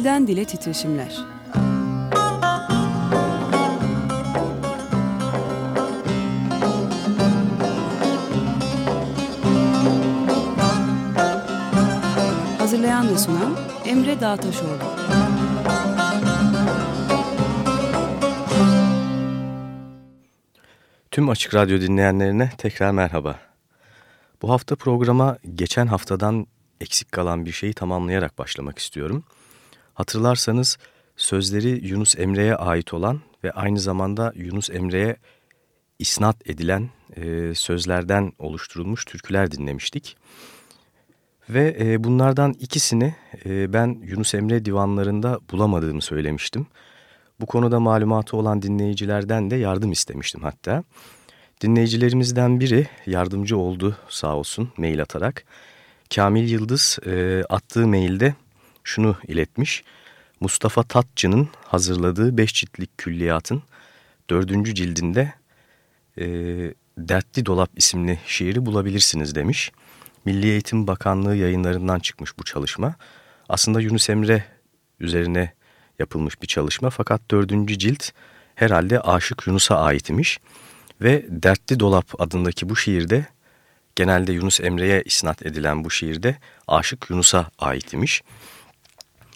Dilden Dile Titreşimler Hazırlayan ve sunan Emre Dağtaşoğlu Tüm Açık Radyo dinleyenlerine tekrar merhaba. Bu hafta programa geçen haftadan eksik kalan bir şeyi tamamlayarak başlamak istiyorum. Hatırlarsanız sözleri Yunus Emre'ye ait olan ve aynı zamanda Yunus Emre'ye isnat edilen e, sözlerden oluşturulmuş türküler dinlemiştik. Ve e, bunlardan ikisini e, ben Yunus Emre divanlarında bulamadığımı söylemiştim. Bu konuda malumatı olan dinleyicilerden de yardım istemiştim hatta. Dinleyicilerimizden biri yardımcı oldu sağ olsun mail atarak. Kamil Yıldız e, attığı mailde şunu iletmiş. Mustafa Tatçı'nın hazırladığı beş ciltlik külliyatın dördüncü cildinde e, Dertli Dolap isimli şiiri bulabilirsiniz demiş. Milli Eğitim Bakanlığı yayınlarından çıkmış bu çalışma. Aslında Yunus Emre üzerine yapılmış bir çalışma fakat dördüncü cilt herhalde Aşık Yunus'a ait imiş. Ve Dertli Dolap adındaki bu şiirde genelde Yunus Emre'ye isnat edilen bu şiirde Aşık Yunus'a ait imiş.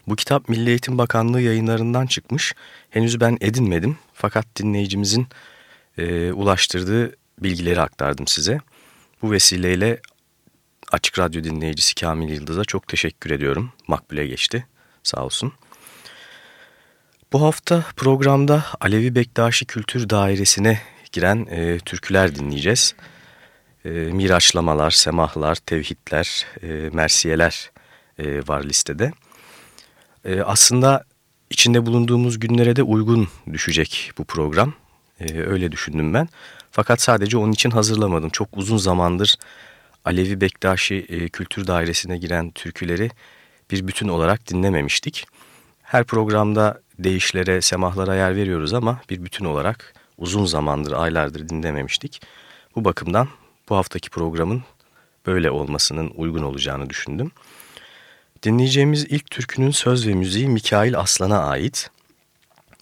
Bu kitap Milli Eğitim Bakanlığı yayınlarından çıkmış. Henüz ben edinmedim fakat dinleyicimizin e, ulaştırdığı bilgileri aktardım size. Bu vesileyle Açık Radyo dinleyicisi Kamil Yıldız'a çok teşekkür ediyorum. Makbule geçti. Sağ olsun. Bu hafta programda Alevi Bektaşi Kültür Dairesi'ne giren e, türküler dinleyeceğiz. E, miraçlamalar, semahlar, tevhidler, e, mersiyeler e, var listede. E, aslında içinde bulunduğumuz günlere de uygun düşecek bu program. E, öyle düşündüm ben. Fakat sadece onun için hazırlamadım. Çok uzun zamandır Alevi Bektaşi e, Kültür Dairesi'ne giren türküleri bir bütün olarak dinlememiştik. Her programda değişlere, semahlara yer veriyoruz ama bir bütün olarak uzun zamandır, aylardır dinlememiştik. Bu bakımdan bu haftaki programın böyle olmasının uygun olacağını düşündüm. Dinleyeceğimiz ilk türkünün söz ve müziği Mikail Aslan'a ait.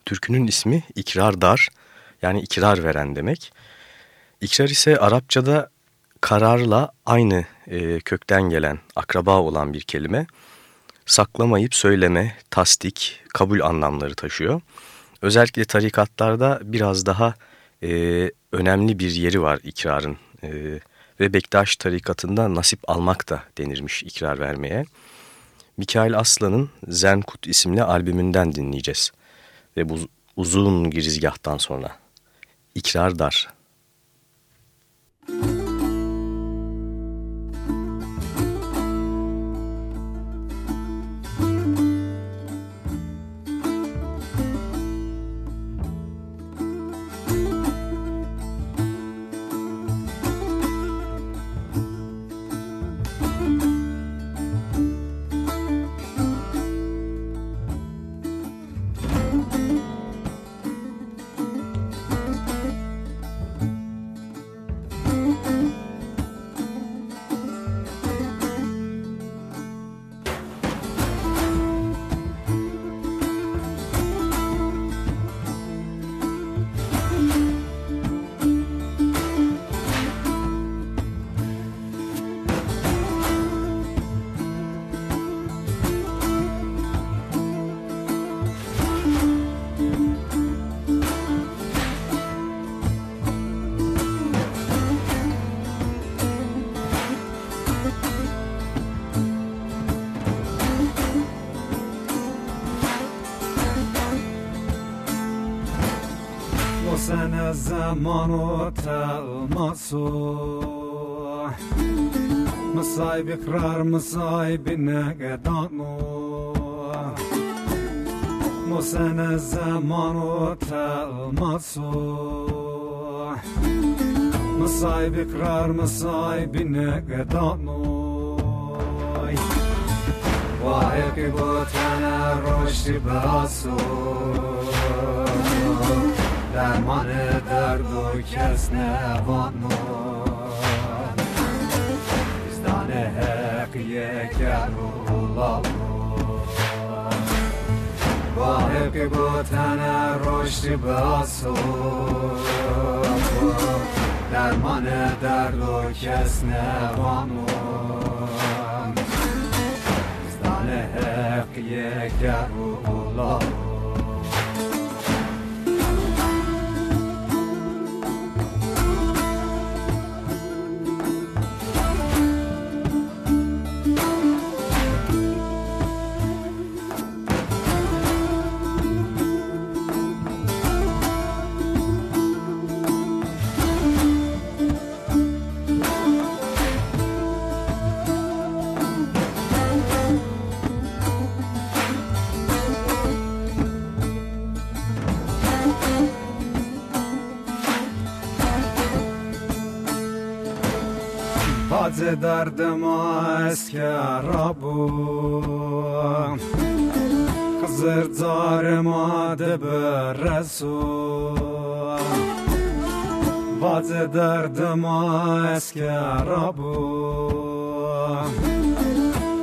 Türkünün ismi İkrar Dar yani ikrar veren demek. İkrar ise Arapçada kararla aynı e, kökten gelen, akraba olan bir kelime. Saklamayıp söyleme, tasdik, kabul anlamları taşıyor. Özellikle tarikatlarda biraz daha e, önemli bir yeri var ikrarın. E, ve Bektaş tarikatında nasip almak da denirmiş ikrar vermeye. Mikail Aslan'ın Zenkut isimli albümünden dinleyeceğiz. Ve bu uzun girizgahtan sonra. İkrar dar. Müzik زمان تلمسو مصايب اقرار مصايب نقدانو مسن الزمان تلمسو مصايب اقرار مصايب نقدانو وايك بوتنا رشد براسو درمان درد و کس نوانم bizden hak yeker ulalım که با تن رشد باسو درمان درد و کس نبانو زدان حق یک در الله درد ما است که خزر زار ما دبر رسول. باز درد ما است که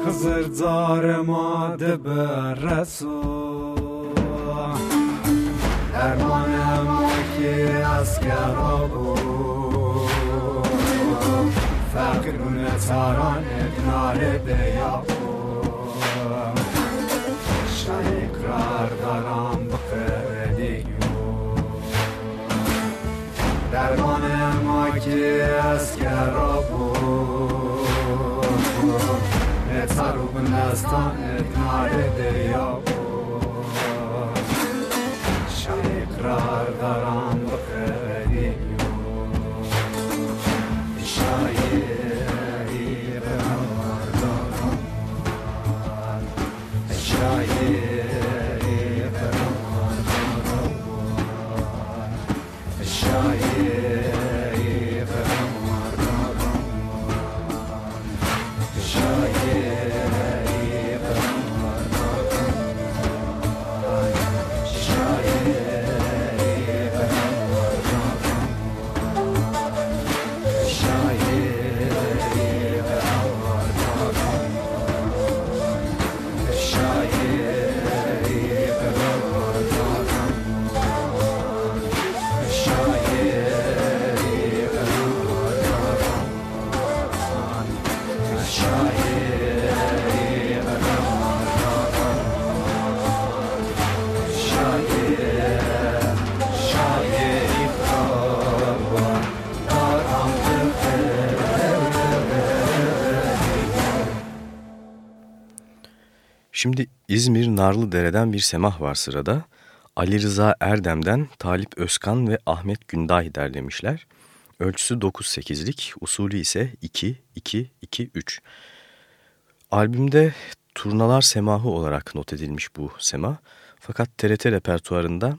خزر زار ما دبر رسول. درمان ما که از که رابو فرقونه تاران ادناره بیابون. شریک رار دارم بقر دیگون درمان ما که از گرا بود. نتارو بندستان ادناره بیابون. Şimdi İzmir Narlıdere'den bir semah var sırada. Ali Rıza Erdem'den Talip Özkan ve Ahmet Günday derlemişler. Ölçüsü 9-8'lik, usulü ise 2-2-2-3. Albümde turnalar semahı olarak not edilmiş bu semah. Fakat TRT repertuarında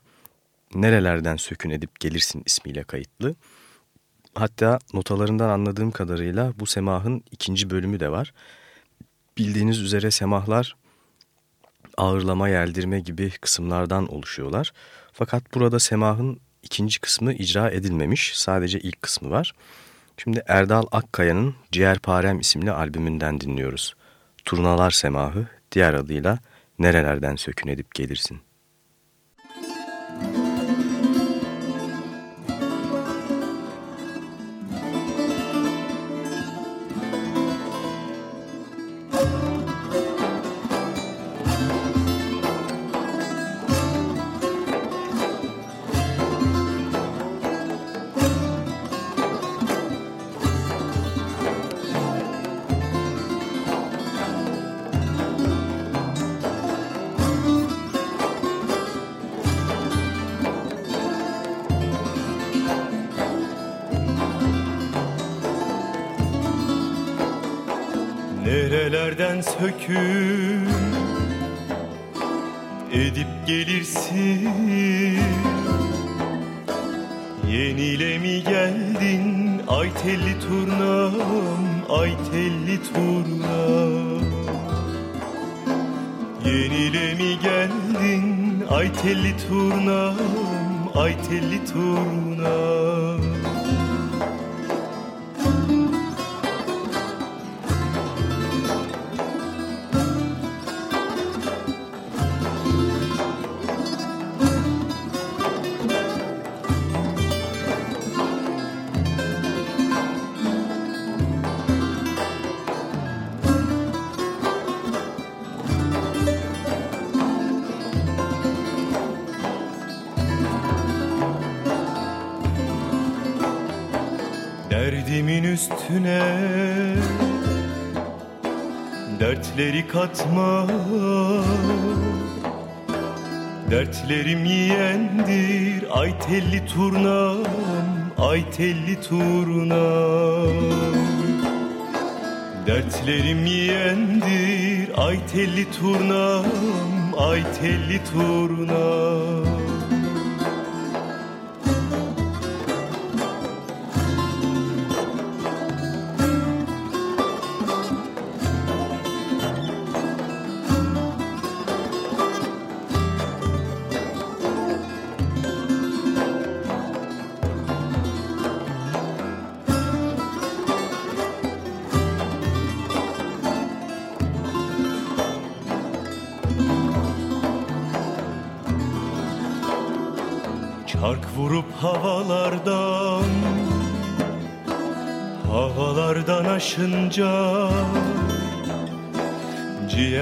Nerelerden Sökün Edip Gelirsin ismiyle kayıtlı. Hatta notalarından anladığım kadarıyla bu semahın ikinci bölümü de var. Bildiğiniz üzere semahlar ağırlama, yeldirme gibi kısımlardan oluşuyorlar. Fakat burada semahın ikinci kısmı icra edilmemiş. Sadece ilk kısmı var. Şimdi Erdal Akkaya'nın Ciğerparem isimli albümünden dinliyoruz. Turnalar Semahı, diğer adıyla Nerelerden Sökün Edip Gelirsin. Üstüne. Dertleri katma. Dertlerim yiyendir ay telli turnam Ay telli turnam. Dertlerim yiyendir ay telli turnam Ay telli turnam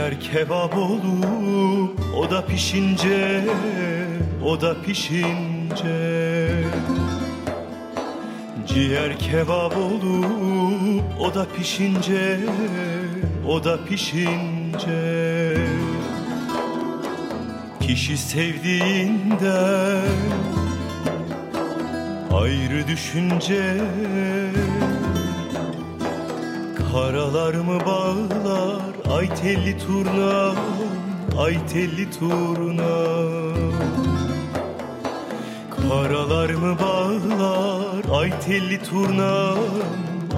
Ciğer kebap olup o da pişince O da pişince. Ciğer kebap olup o da pişince O da pişince. Kişi sevdiğinden ayrı düşünce Karalar mı bağlar ay telli turna Ay telli turna Karalar mı bağlar ay telli turna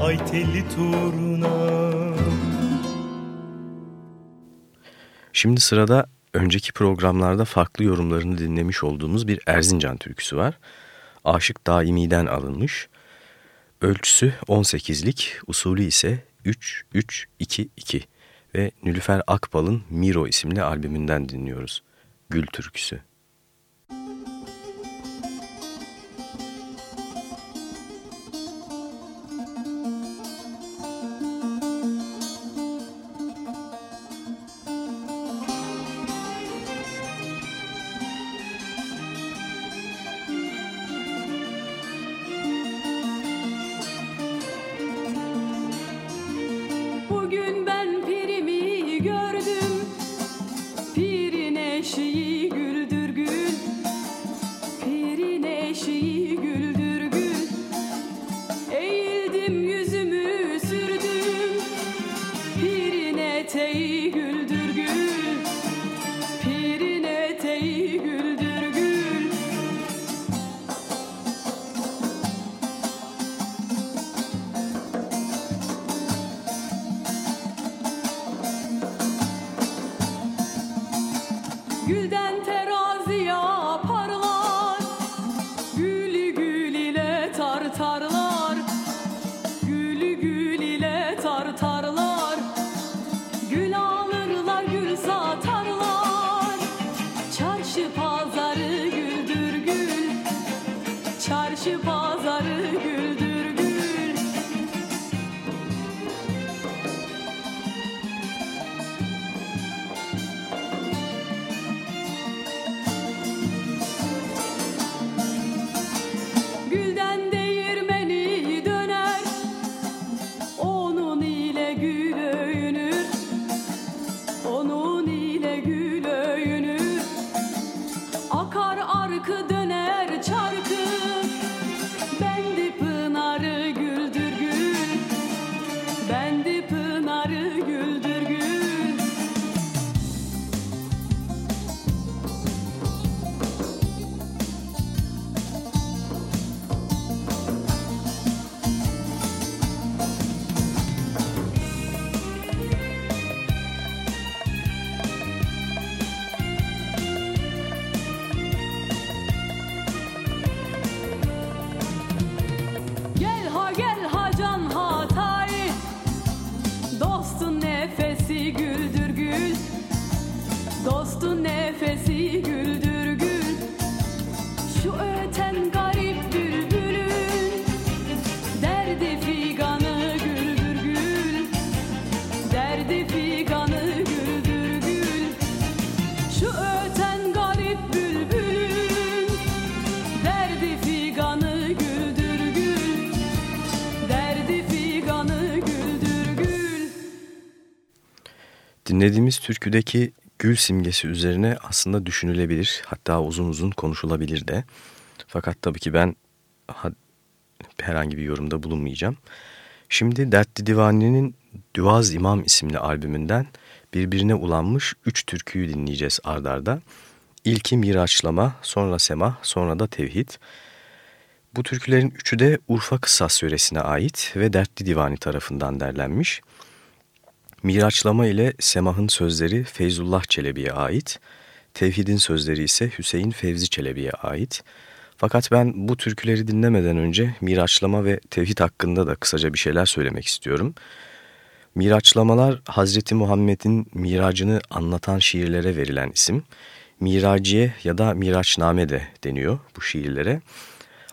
Ay telli turna Şimdi sırada önceki programlarda farklı yorumlarını dinlemiş olduğumuz bir Erzincan türküsü var. Aşık Daimi'den alınmış. Ölçüsü 18'lik, usulü ise 3-3-2-2 ve Nülüfer Akbal'ın Miro isimli albümünden dinliyoruz. Gül türküsü. Dinlediğimiz türküdeki gül simgesi üzerine aslında düşünülebilir. Hatta uzun uzun konuşulabilir de. Fakat tabii ki ben herhangi bir yorumda bulunmayacağım. Şimdi Dertli Divani'nin Düvaz İmam isimli albümünden birbirine ulanmış üç türküyü dinleyeceğiz ardarda. İlki Miraçlama, sonra Sema, sonra da Tevhid. Bu türkülerin üçü de Urfa Kıssas yöresine ait ve Dertli Divani tarafından derlenmiş. Miraçlama ile Semah'ın sözleri Feyzullah Çelebi'ye ait, Tevhid'in sözleri ise Hüseyin Fevzi Çelebi'ye ait. Fakat ben bu türküleri dinlemeden önce Miraçlama ve Tevhid hakkında da kısaca bir şeyler söylemek istiyorum. Miraçlamalar Hazreti Muhammed'in miracını anlatan şiirlere verilen isim. Miraciye ya da Miraçname de deniyor bu şiirlere.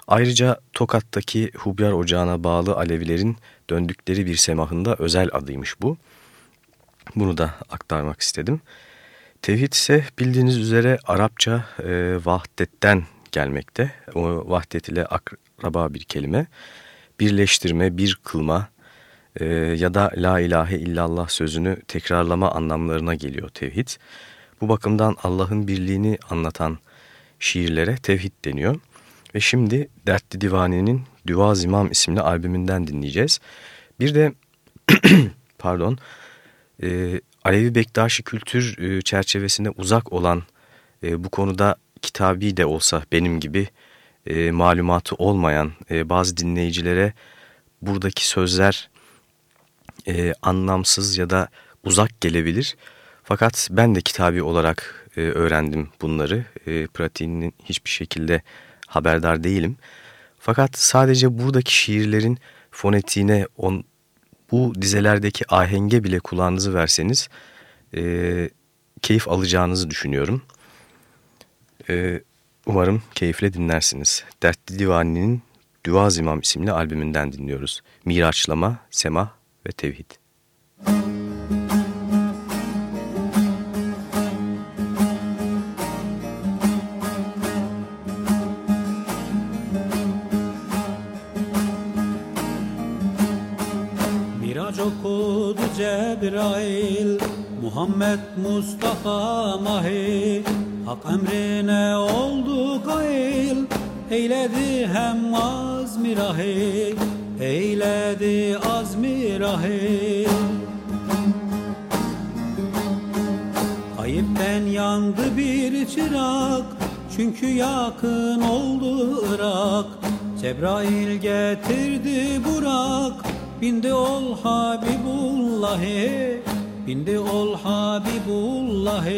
Ayrıca Tokat'taki Hubyar Ocağı'na bağlı Alevilerin döndükleri bir semahında özel adıymış bu. Bunu da aktarmak istedim. Tevhid ise bildiğiniz üzere Arapça e, vahdetten gelmekte. O vahdet ile akraba bir kelime. Birleştirme, bir kılma e, ya da la ilahe illallah sözünü tekrarlama anlamlarına geliyor tevhid. Bu bakımdan Allah'ın birliğini anlatan şiirlere tevhid deniyor. Ve şimdi Dertli Divani'nin Düvaz İmam isimli albümünden dinleyeceğiz. Bir de pardon e, Alevi Bektaşi kültür e, çerçevesine uzak olan e, bu konuda kitabi de olsa benim gibi e, malumatı olmayan e, bazı dinleyicilere buradaki sözler e, anlamsız ya da uzak gelebilir. Fakat ben de kitabi olarak e, öğrendim bunları. E, pratiğinin hiçbir şekilde haberdar değilim. Fakat sadece buradaki şiirlerin fonetiğine, on, bu dizelerdeki ahenge bile kulağınızı verseniz e, keyif alacağınızı düşünüyorum. E, umarım keyifle dinlersiniz. Dertli Divani'nin Düvaz İmam isimli albümünden dinliyoruz. Miraçlama, Sema ve Tevhid. Müzik Cebrail Muhammed Mustafa Mahi Hak emrine oldu gail Eyledi hem azmi rahi Eyledi azmi rahi Ayıpten yandı bir çırak Çünkü yakın oldu Irak Cebrail getirdi Burak Bindi ol Habibullah'e Bindi ol Habibullah'e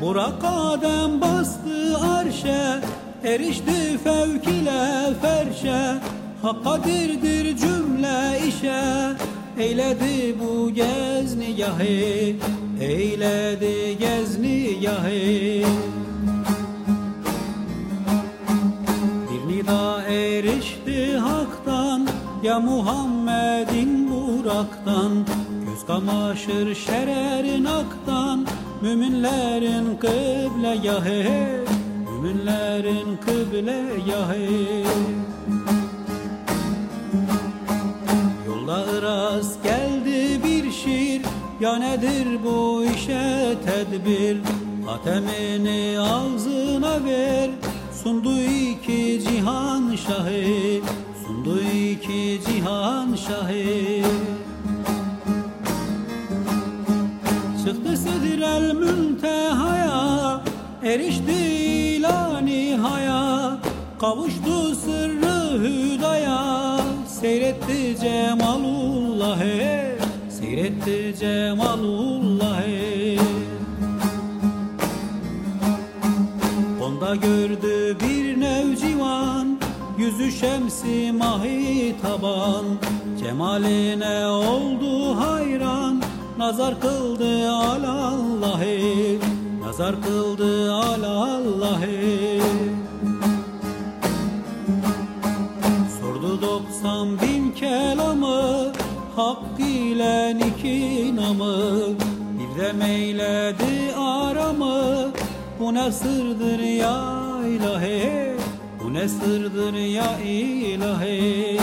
Burak Adem bastı arşe Erişti fevk ile ferşe. Hakkadirdir cümle işe Eyledi bu gezni yahi Eyledi gezni yahi erişti haktan Ya Muhammed'in buraktan. Göz kamaşır şererin aktan Müminlerin kıble yahe Müminlerin kıble yahe Yolda rast geldi bir şiir Ya nedir bu işe tedbir? Hatemini ağzına ver Sundu iki cihan şahı Sundu iki cihan şahı Çıktı sedirel müntehaya Erişti ilani haya. Kavuştu sırrı hüdaya Seyretti cemalullah'ı Seyretti cemalullah'ı Onda gördü bir nevcivan Yüzü şemsi mahi taban. Cemaline oldu hayran Nazar kıldı alallahı Nazar kıldı alallahı Sordu doksan bin kelamı Hak ile iki namı Bir de meyledi aramı bu ne sırdır ya ilahi? Bu ne sırdır ya ilahi?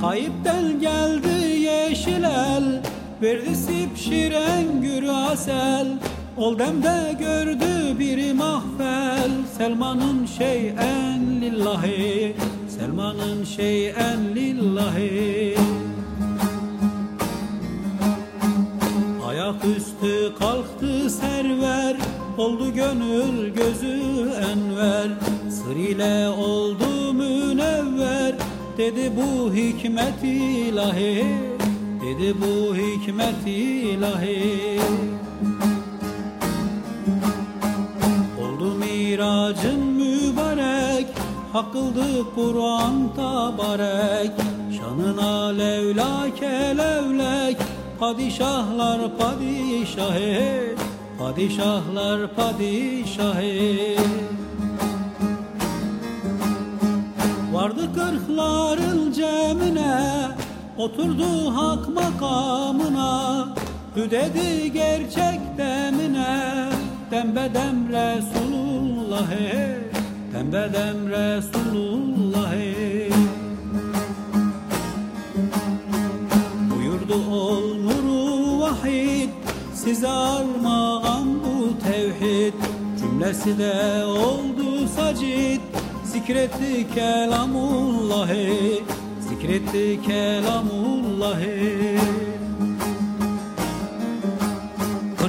Tayyip'ten geldi yeşil el Verdi sipşiren gürü asel. Ol demde gördü bir mahfel. Selman'ın şeyen lillahi Selman'ın şeyen lillahi Ayaküstü kalktı server Oldu gönül gözü enver. Sır ile oldu münevver Dedi bu hikmet ilahi Dedi bu hikmet ilahi. Oldu miracın mübarek Hakıldı Kur'an tabarek. Şanına levlake levlek Padişahlar padişahı Padişahlar padişahı Vardı kırkların cemine Oturdu hak makamına. Hüdedi gerçek demine Dembedem Resulullah Dembedem Resulullah Size armağan bu tevhid. Cümlesi de oldu sacit. Zikretti kelamullahi. Zikretti kelamullahi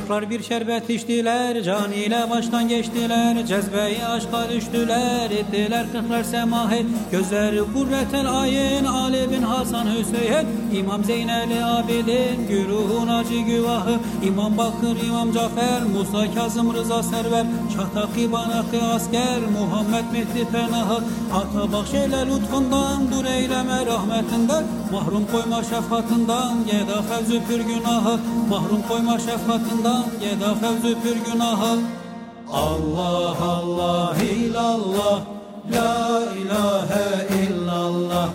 Kırklar bir şerbet içtiler, can ile baştan geçtiler, cezbeyi aşka düştüler, ettiler kırklar semahet, gözleri kurretel ayin, Ali bin Hasan Hüseyin, İmam Zeyneli Abidin, güruhun acı güvahı, İmam Bakır, İmam Cafer, Musa Kazım Rıza Server, Şahtaki Banakı Asker, Muhammed Mehdi Penahı, Ata bahşeyle lütfundan, dur eyleme rahmetinden, mahrum koyma şefkatinden, yeda fevzü pür günahı, mahrum koyma şefkatinden, yeda fevzü pür günahı. Allah Allah illallah, la ilahe illallah,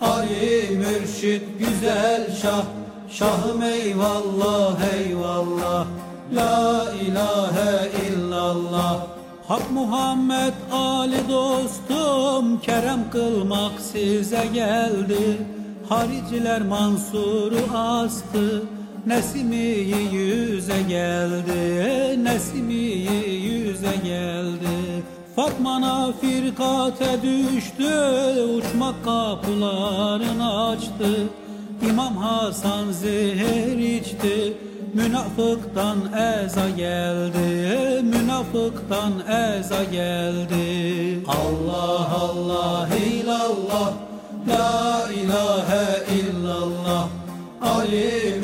Ali mürşit güzel şah, şahım eyvallah eyvallah, la ilahe illallah. Hak Muhammed Ali dostum. Kerem kılmak size geldi. Hariciler Mansur'u astı Nesimi yüze geldi Nesimi yüze geldi. Fatmana firkate düştü Uçmak kapılarını açtı. İmam Hasan zehir içti Münafıktan eza geldi. Münafıktan eza geldi. Allah Allah illallah La ilahe illallah. Ali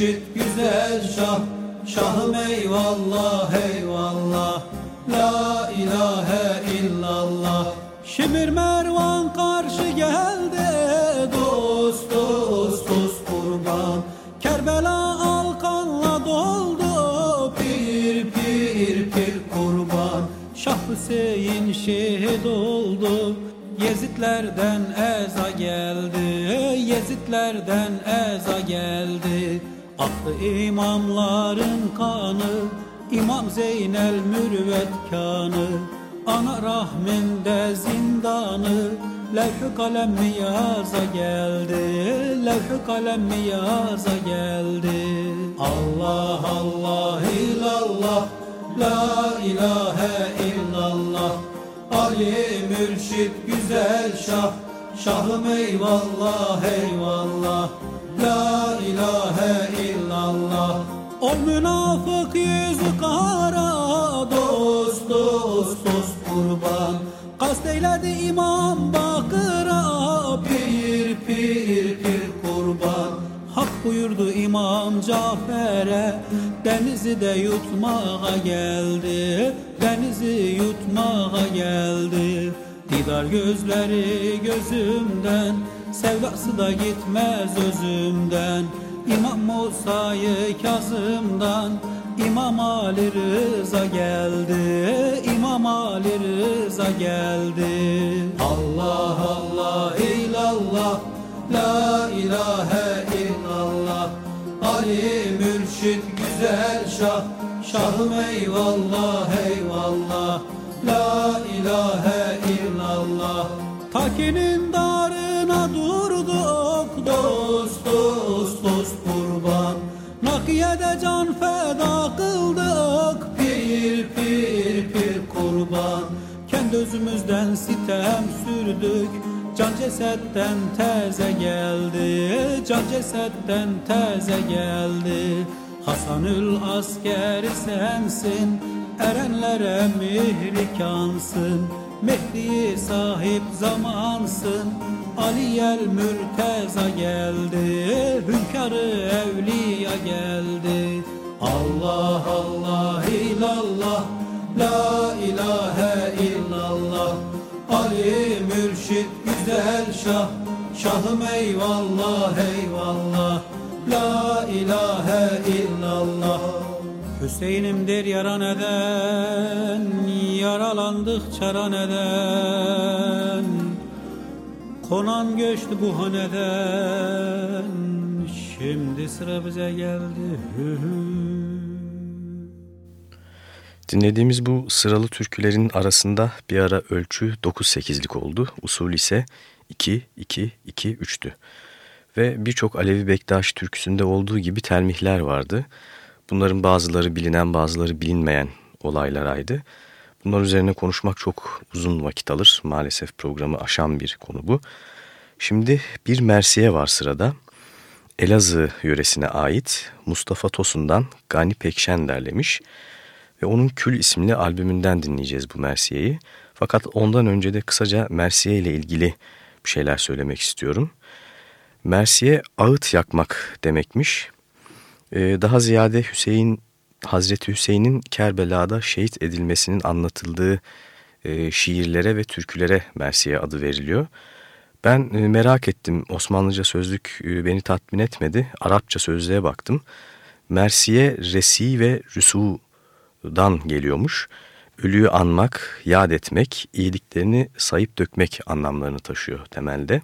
mürşit güzel şah. Şahım eyvallah eyvallah. La ilahe illallah. Şimir Mervan karşı geldi Dost dost dost kurban. Kerbela alkanla doldu Pir pir pir kurban. Şah Hüseyin şehit oldu Yezitlerden eza geldi. Yezitlerden eza geldi Aktı imamların kanı İmam Zeynel mürvet kanı Ana rahminde zindanı Levh-i kalem miyaza geldi Levh-i kalem miyaza geldi. Allah Allah illallah La ilahe illallah. Ali mürşit güzel şah Şahım eyvallah eyvallah La ilahe illallah. O münafık yüzü kara Dost dost dost kurban. Kast eyledi imam bakıra Pir pir pir kurban. Hak buyurdu İmam Cafer'e Denizi de yutmağa geldi. Denizi yutmağa geldi. Didar gözleri gözümden Sevdası da gitmez özümden. İmam Musa'yı Kazım'dan. İmam Ali Rıza geldi. İmam Ali Rıza geldi. Allah Allah illallah La ilahe illallah. Ali mürşit güzel şah. Şahım eyvallah eyvallah. La ilahe illallah. Takinin başına durdu ok Dost dost dost kurban. Nakiyede can feda kıldı ok Pir pir pir kurban. Kendi özümüzden sitem sürdük Can cesetten teze geldi. Can cesetten teze geldi. Hasanül askeri sensin Erenlere mihrikansın Mehdi sahip zamansın. Aliyel Mürteza geldi. Hünkârı evliya geldi. Allah Allah illallah La ilahe illallah. Ali Mürşit güzel şah. Şahım eyvallah eyvallah. La ilahe illallah Hüseyin'imdir yara neden Yaralandık çara neden Konan göçtü bu haneden Şimdi sıra bize geldi hü hü. Dinlediğimiz bu sıralı türkülerin arasında bir ara ölçü 9-8'lik oldu. Usul ise 2-2-2-3'tü. Ve birçok Alevi Bektaş türküsünde olduğu gibi telmihler vardı. Bunların bazıları bilinen bazıları bilinmeyen olaylaraydı. Bunlar üzerine konuşmak çok uzun vakit alır. Maalesef programı aşan bir konu bu. Şimdi bir Mersiye var sırada. Elazığ yöresine ait Mustafa Tosun'dan Gani Pekşen derlemiş ve onun Kül isimli albümünden dinleyeceğiz bu Mersiye'yi. Fakat ondan önce de kısaca Mersiye ile ilgili bir şeyler söylemek istiyorum. Mersiye ağıt yakmak demekmiş. Ee, daha ziyade Hüseyin Hazreti Hüseyin'in Kerbela'da şehit edilmesinin anlatıldığı e, şiirlere ve türkülere Mersiye adı veriliyor. Ben e, merak ettim. Osmanlıca sözlük e, beni tatmin etmedi. Arapça sözlüğe baktım. Mersiye, resi ve rüsudan geliyormuş. Ölüyü anmak, yad etmek, iyiliklerini sayıp dökmek anlamlarını taşıyor temelde.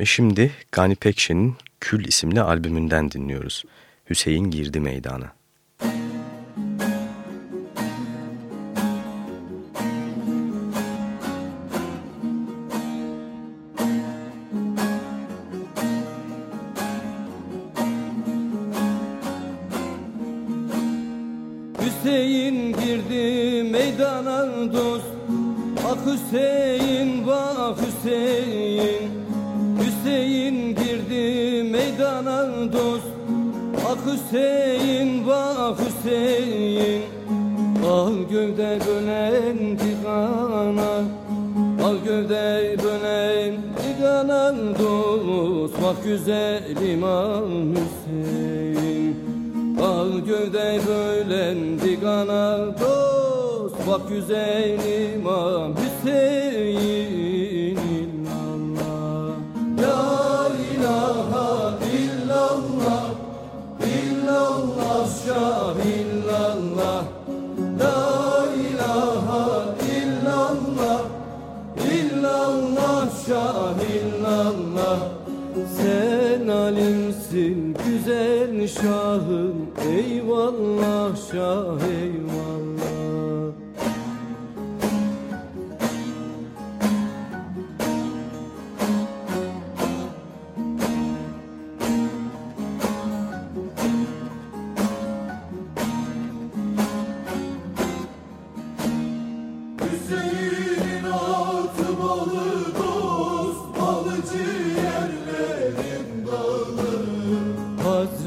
Ve şimdi Gani Pekşen'in Kül isimli albümünden dinliyoruz. Hüseyin girdi meydana.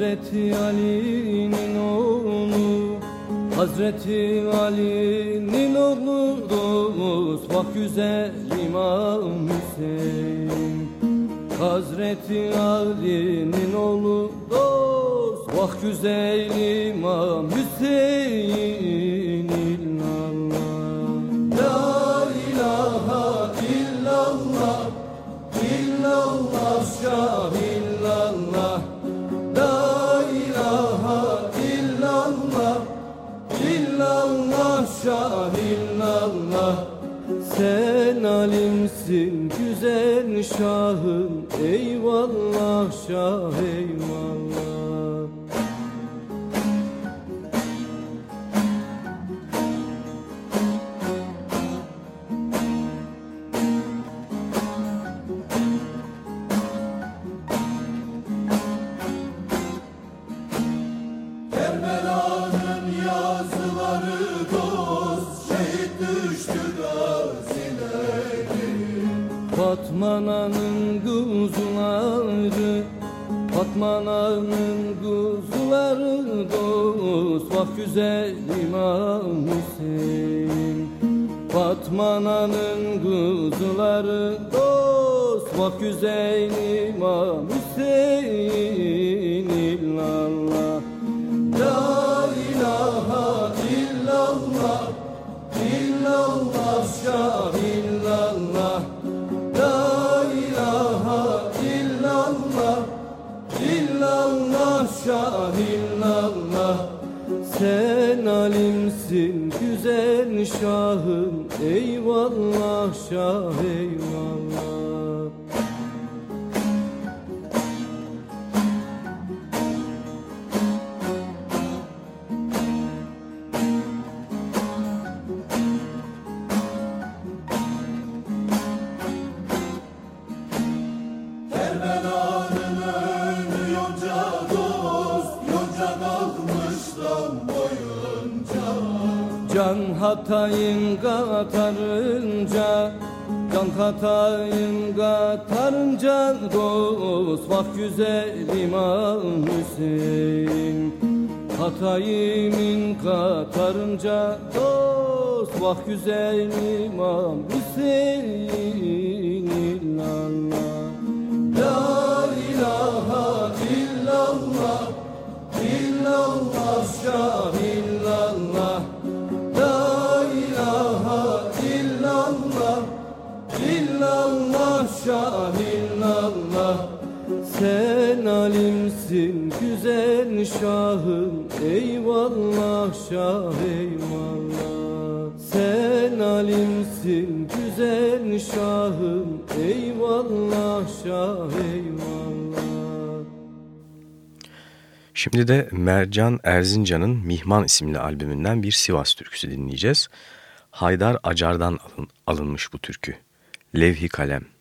Hazreti Ali'nin oğlu Hazreti Ali'nin oğlu dost Bak güzel İmam Hüseyin. Hazreti Ali'nin oğlu dost Bak güzel İmam Hüseyin. İllallah La ilahe illallah İllallah şah alimsin güzel şahım Eyvallah şah eyvallah güzel İmam Hüseyin. Fatmana'nın kuzuları dost Bak güzel İmam Hüseyin. İllallah La ilahe illallah illallah şah alimsin güzel şahım Eyvallah şah eyvallah Dost De Mercan Erzincan'ın Mihman isimli albümünden bir Sivas türküsü dinleyeceğiz. Haydar Acar'dan alın, alınmış bu türkü. Levhi Kalem.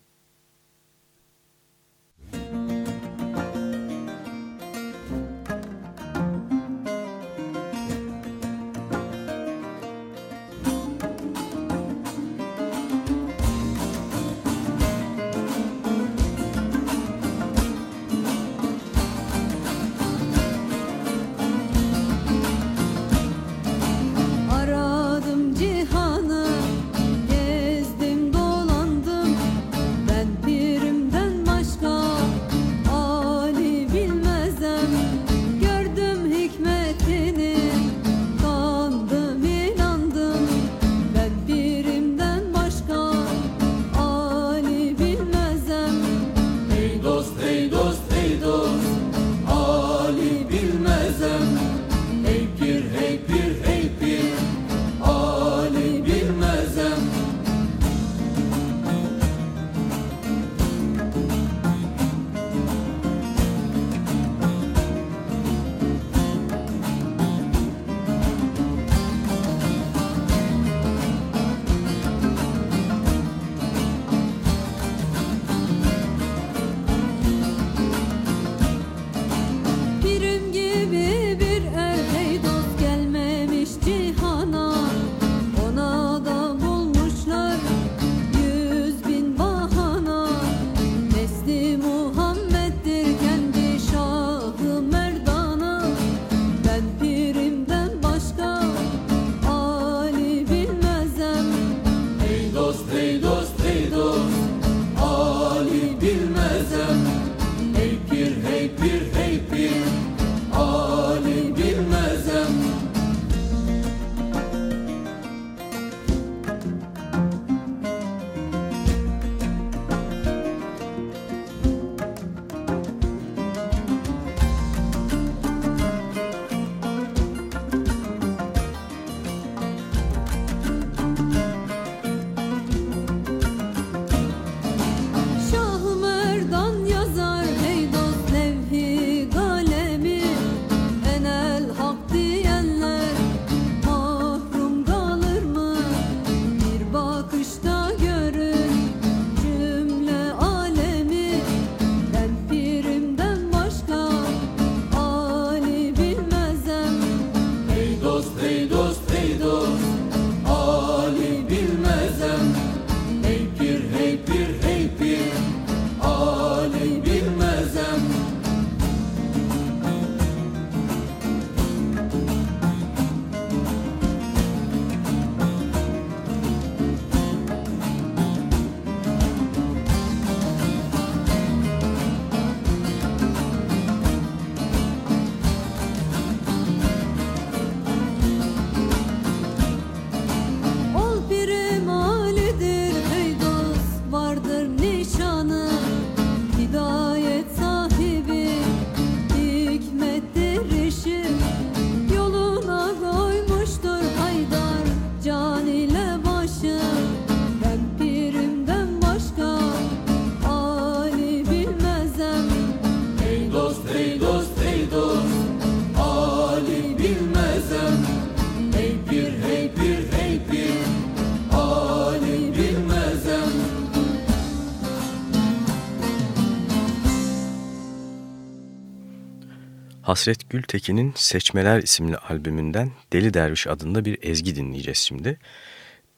Hasret Gültekin'in Seçmeler isimli albümünden Deli Derviş adında bir ezgi dinleyeceğiz şimdi.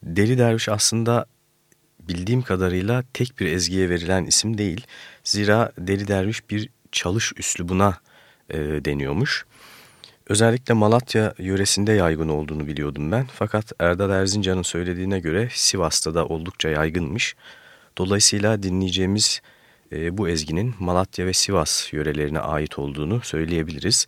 Deli Derviş aslında bildiğim kadarıyla tek bir ezgiye verilen isim değil. Zira Deli Derviş bir çalış üslubuna e, deniyormuş. Özellikle Malatya yöresinde yaygın olduğunu biliyordum ben. Fakat Erdal Erzincan'ın söylediğine göre Sivas'ta da oldukça yaygınmış. Dolayısıyla dinleyeceğimiz e, bu ezginin Malatya ve Sivas yörelerine ait olduğunu söyleyebiliriz.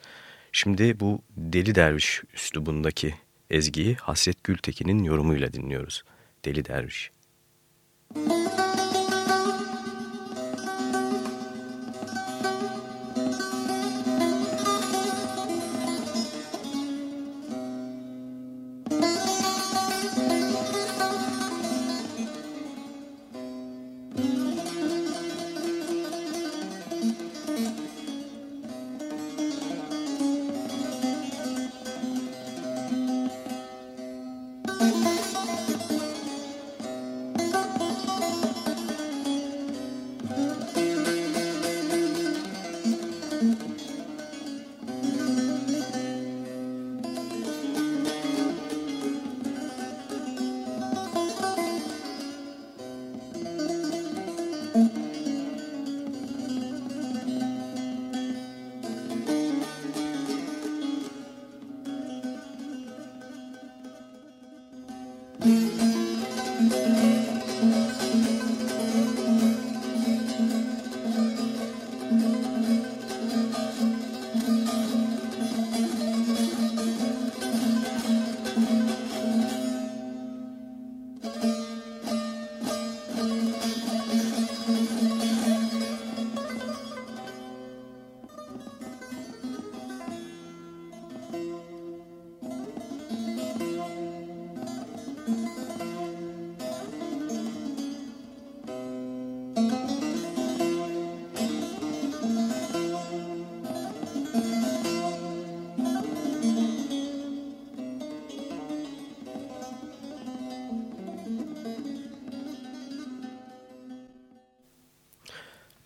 Şimdi bu Deli Derviş üslubundaki ezgiyi Hasret Gültekin'in yorumuyla dinliyoruz. Deli Derviş.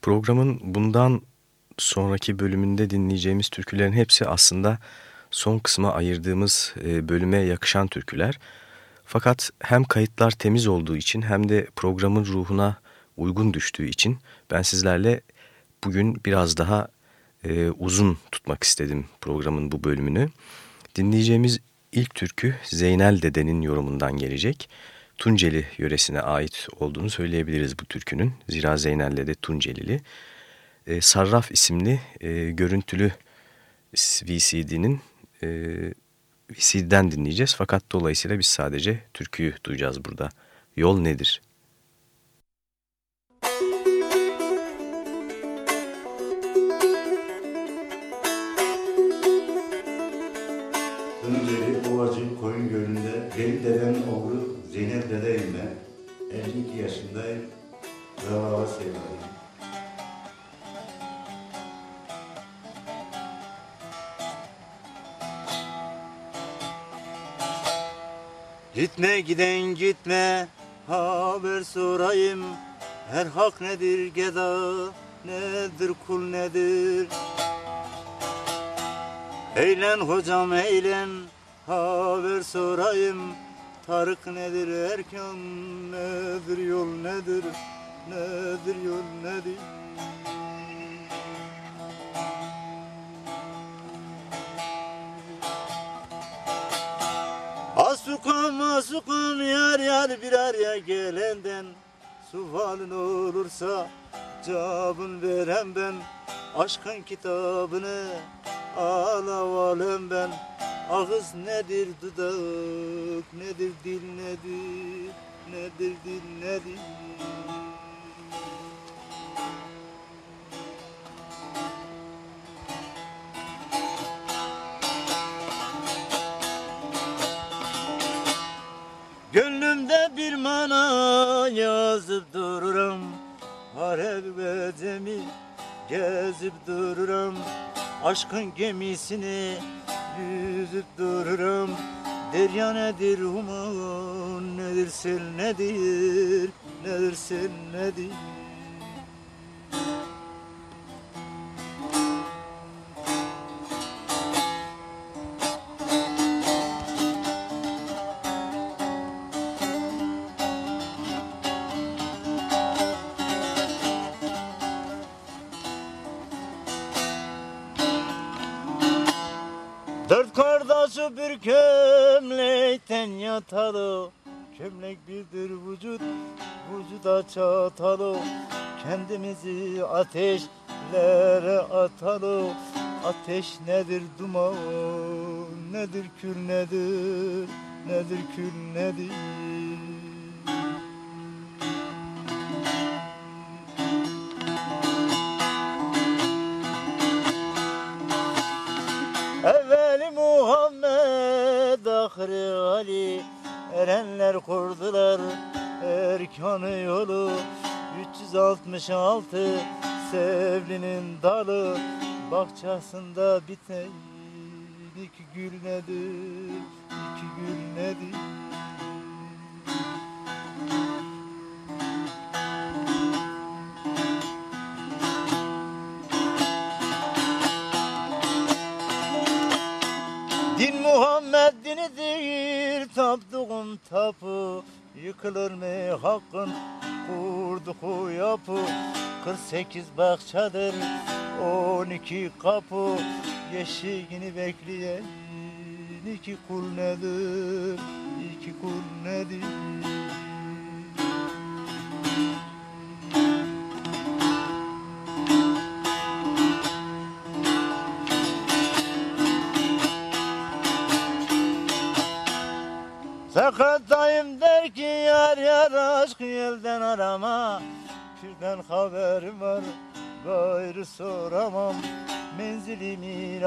Programın bundan sonraki bölümünde dinleyeceğimiz türkülerin hepsi aslında son kısma ayırdığımız e, bölüme yakışan türküler. Fakat hem kayıtlar temiz olduğu için hem de programın ruhuna uygun düştüğü için ben sizlerle bugün biraz daha e, uzun tutmak istedim programın bu bölümünü. Dinleyeceğimiz ilk türkü Zeynel Dede'nin yorumundan gelecek. Tunceli yöresine ait olduğunu söyleyebiliriz bu türkünün. Zira Zeynel'le de Tuncelili. E, Sarraf isimli e, görüntülü VCD'nin e, VCD'den dinleyeceğiz. Fakat dolayısıyla biz sadece türküyü duyacağız burada. Yol nedir? Tunceli Ovacı Koyun Gölü'nde benim dedem oğlu Zeynep dedeyim ben. 52 yaşındayım. Bravo sevgilim. Gitme giden gitme haber sorayım Her hak nedir geda nedir kul nedir Eğlen hocam eğlen haber sorayım Tarık nedir erkan nedir yol nedir nedir yol nedir? Asukam asukam yar yar bir araya gelenden Sualın olursa cevabın verem ben. Aşkın kitabını alavalem ben Ağız nedir dudak nedir dil nedir Nedir dil nedir? Gönlümde bir mana yazıp dururum Harep ve cemi gezip dururum. Aşkın gemisini yüzüp dururum. Derya nedir human nedir sel nedir Nedir sel nedir Bir kömlekten yatalı Kömlek birdir vücut Vücuda çatalı Kendimizi ateşlere atalı Ateş nedir duman Nedir kül nedir Nedir kül nedir 366 Sevlinin dalı Bahçesinde biten iki gül nedir iki gül nedir? Din Muhammed dinidir tapduğum tapu Yıkılır mı hakkın? Kurduğu yapı. 48 bahçedir 12 kapı. Yeşiğini bekleyen iki kul nedir? İki kul nedir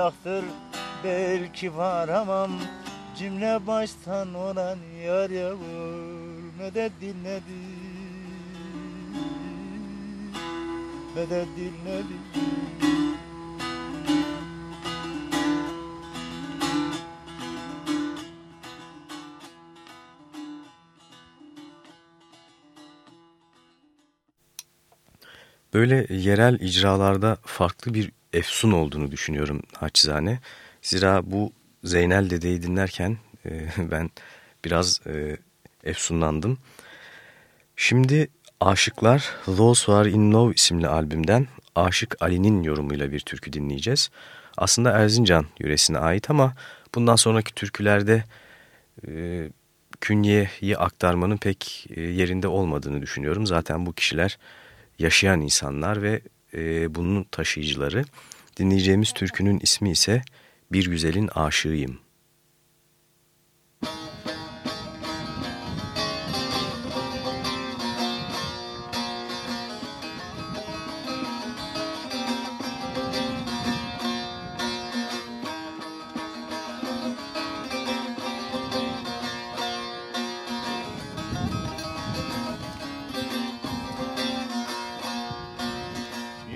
Irak'tır belki varamam Cümle baştan olan yar yavur. Medet dinledi. Medet dinledi. Böyle yerel icralarda farklı bir efsun olduğunu düşünüyorum naçizane. Zira bu Zeynel Dede'yi dinlerken e, ben biraz e, efsunlandım. Şimdi Aşıklar Those Who Are In Love isimli albümden Aşık Ali'nin yorumuyla bir türkü dinleyeceğiz. Aslında Erzincan yöresine ait ama bundan sonraki türkülerde e, künyeyi aktarmanın pek e, yerinde olmadığını düşünüyorum. Zaten bu kişiler yaşayan insanlar ve e, bunun taşıyıcıları. Dinleyeceğimiz türkünün ismi ise Bir Güzelin Aşığıyım.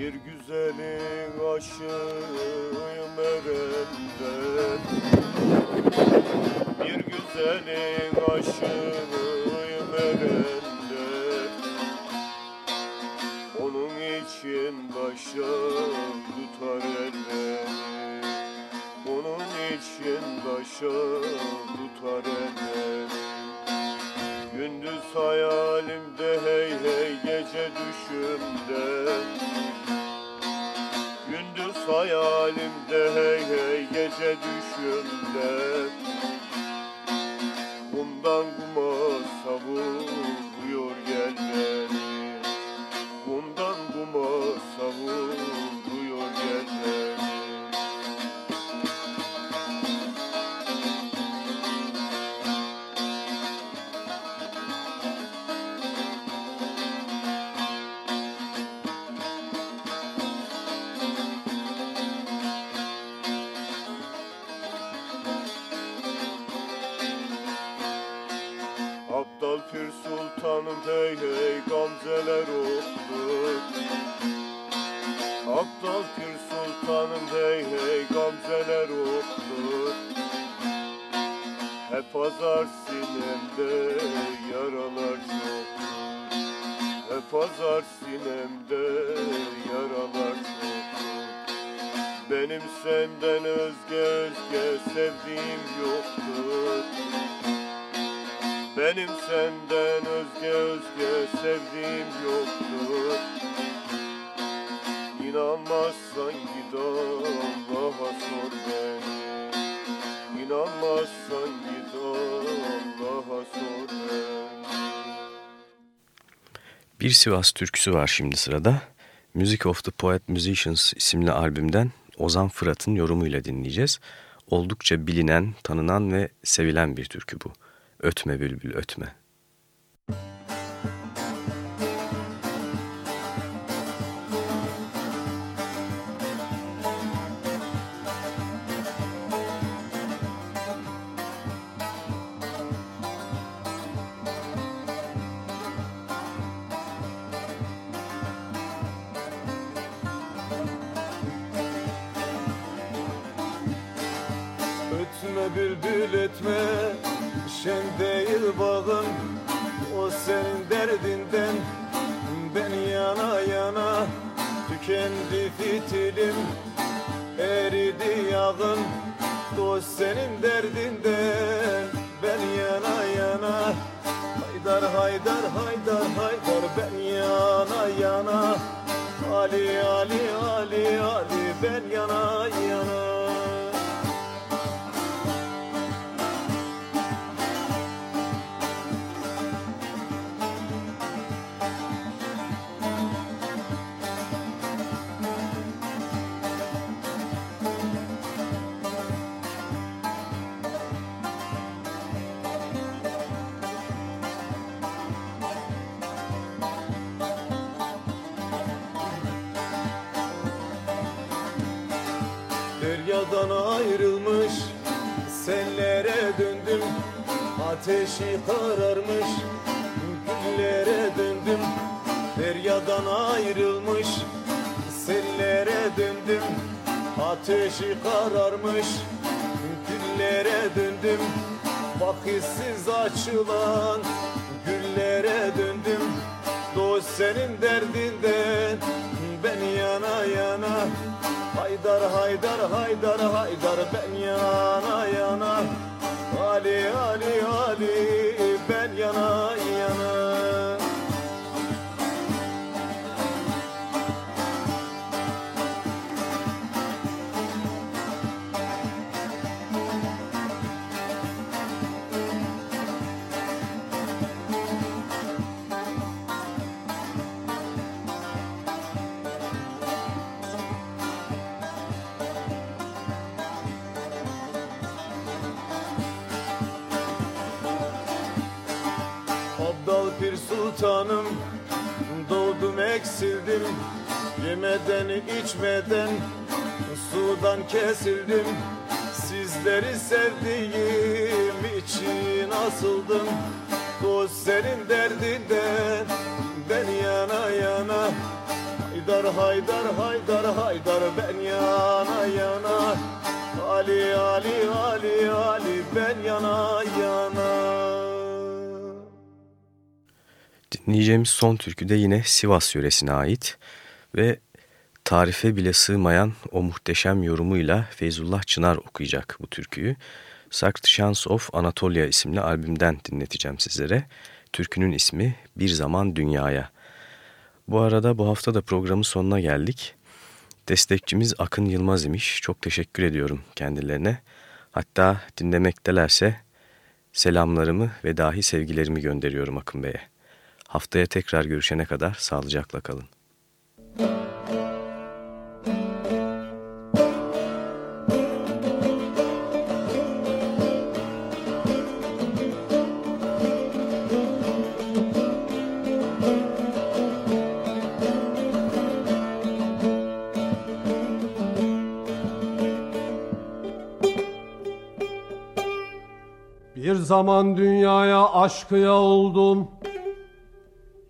Bir güzelin aşığıyım erenler Bir güzelin aşığıyım erenler Onun için başa tutar elleri. Onun için başa tutar elleri hayalimde hey hey gece düşümde. Gündüz hayalimde hey hey gece düşümde. Bundan kuma savuruyor İnanmazsan git Allah'a sor beni İnanmazsan git Allah'a sor Bir Sivas türküsü var şimdi sırada. Music of the Poet Musicians isimli albümden Ozan Fırat'ın yorumuyla dinleyeceğiz. Oldukça bilinen, tanınan ve sevilen bir türkü bu. Ötme bülbül ötme. Ötme Deryadan ayrılmış sellere döndüm Ateşi kararmış. Güllere döndüm Deryadan ayrılmış sellere döndüm Ateşi kararmış. Güllere döndüm Vakitsiz açılan güllere döndüm. Dost senin derdinden ben yana yana Haydar haydar haydar haydar ben yana yana. Ali Ali Ali ben yana Sultanım. Doğdum eksildim. Yemeden içmeden Sudan kesildim. Sizleri sevdiğim için asıldım. Dost senin derdinden Ben yana yana. Haydar haydar haydar haydar Ben yana yana. Ali Ali Ali Ali Ben yana yana Dinleyeceğimiz son türkü de yine Sivas yöresine ait ve tarife bile sığmayan o muhteşem yorumuyla Feyzullah Çınar okuyacak bu türküyü. Sacred Chants of Anatolia isimli albümden dinleteceğim sizlere. Türkünün ismi Bir Zaman Dünyaya. Bu arada bu hafta da programın sonuna geldik. Destekçimiz Akın Yılmaz imiş. Çok teşekkür ediyorum kendilerine. Hatta dinlemektelerse selamlarımı ve dahi sevgilerimi gönderiyorum Akın Bey'e. Haftaya tekrar görüşene kadar sağlıcakla kalın. Bir zaman dünyaya aşkıya oldum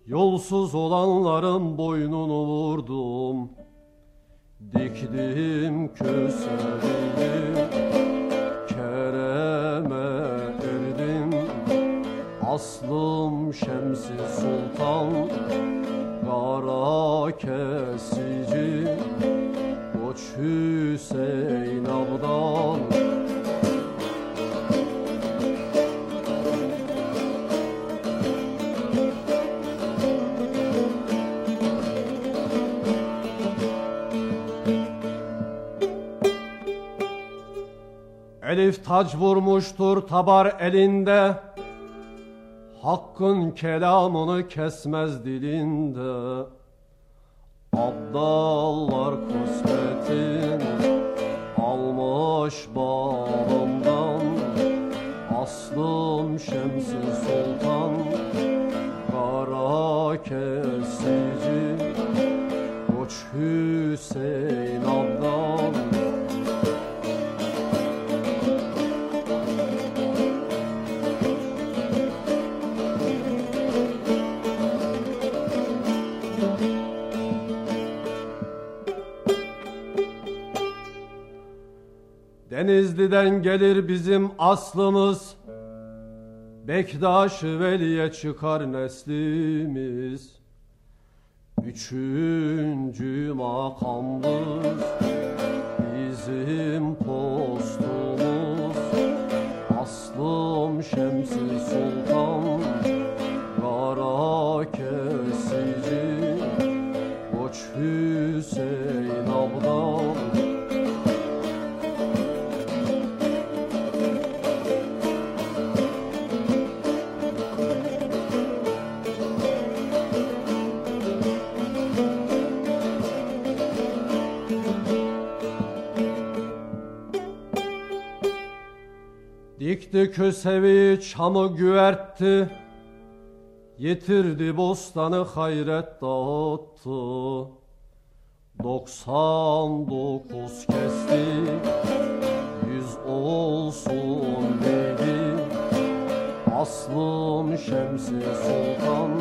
Yolsuz olanların boynunu vurdum. Dikdim köselim Kereme erdim. Aslım Şemsi Sultan. Kara kesici. Koç Hüseyin Abdan Elif tac vurmuştur tabar elinde. Hakkın kelamını kesmez dilinde. Abdallar kısmetin almış bağımdan. Aslım Şemsi Sultan Kara kesici Koç Hüseyin Denizli'den gelir bizim aslımız. Bektaş Veli'ye çıkar neslimiz. Üçüncü makamdır bizim postumuz Dikti kösevi çamı güvertti. Yitirdi bostanı hayret dağıttı. Doksan dokuz kesti. Yüz olsun dedi. Aslım Şemsi Sultan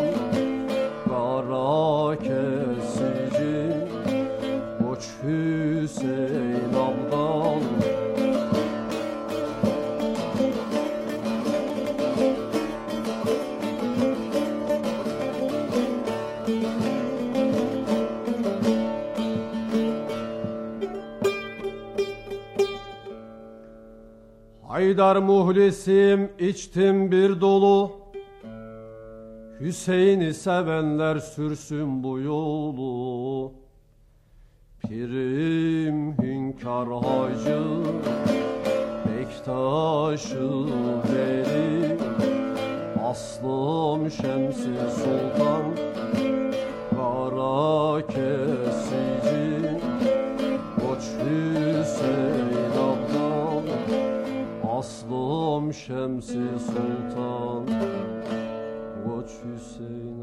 Kara kesici. Koç Hüseyin muhlisim içtim bir dolu. Hüseyin'i sevenler sürsün bu yolu. Pirim hünkar hacı Bektaşı veri. Aslım Şemsi Sultan Kara kesici Aslım Şemsi Sultan. Koç Hüseyin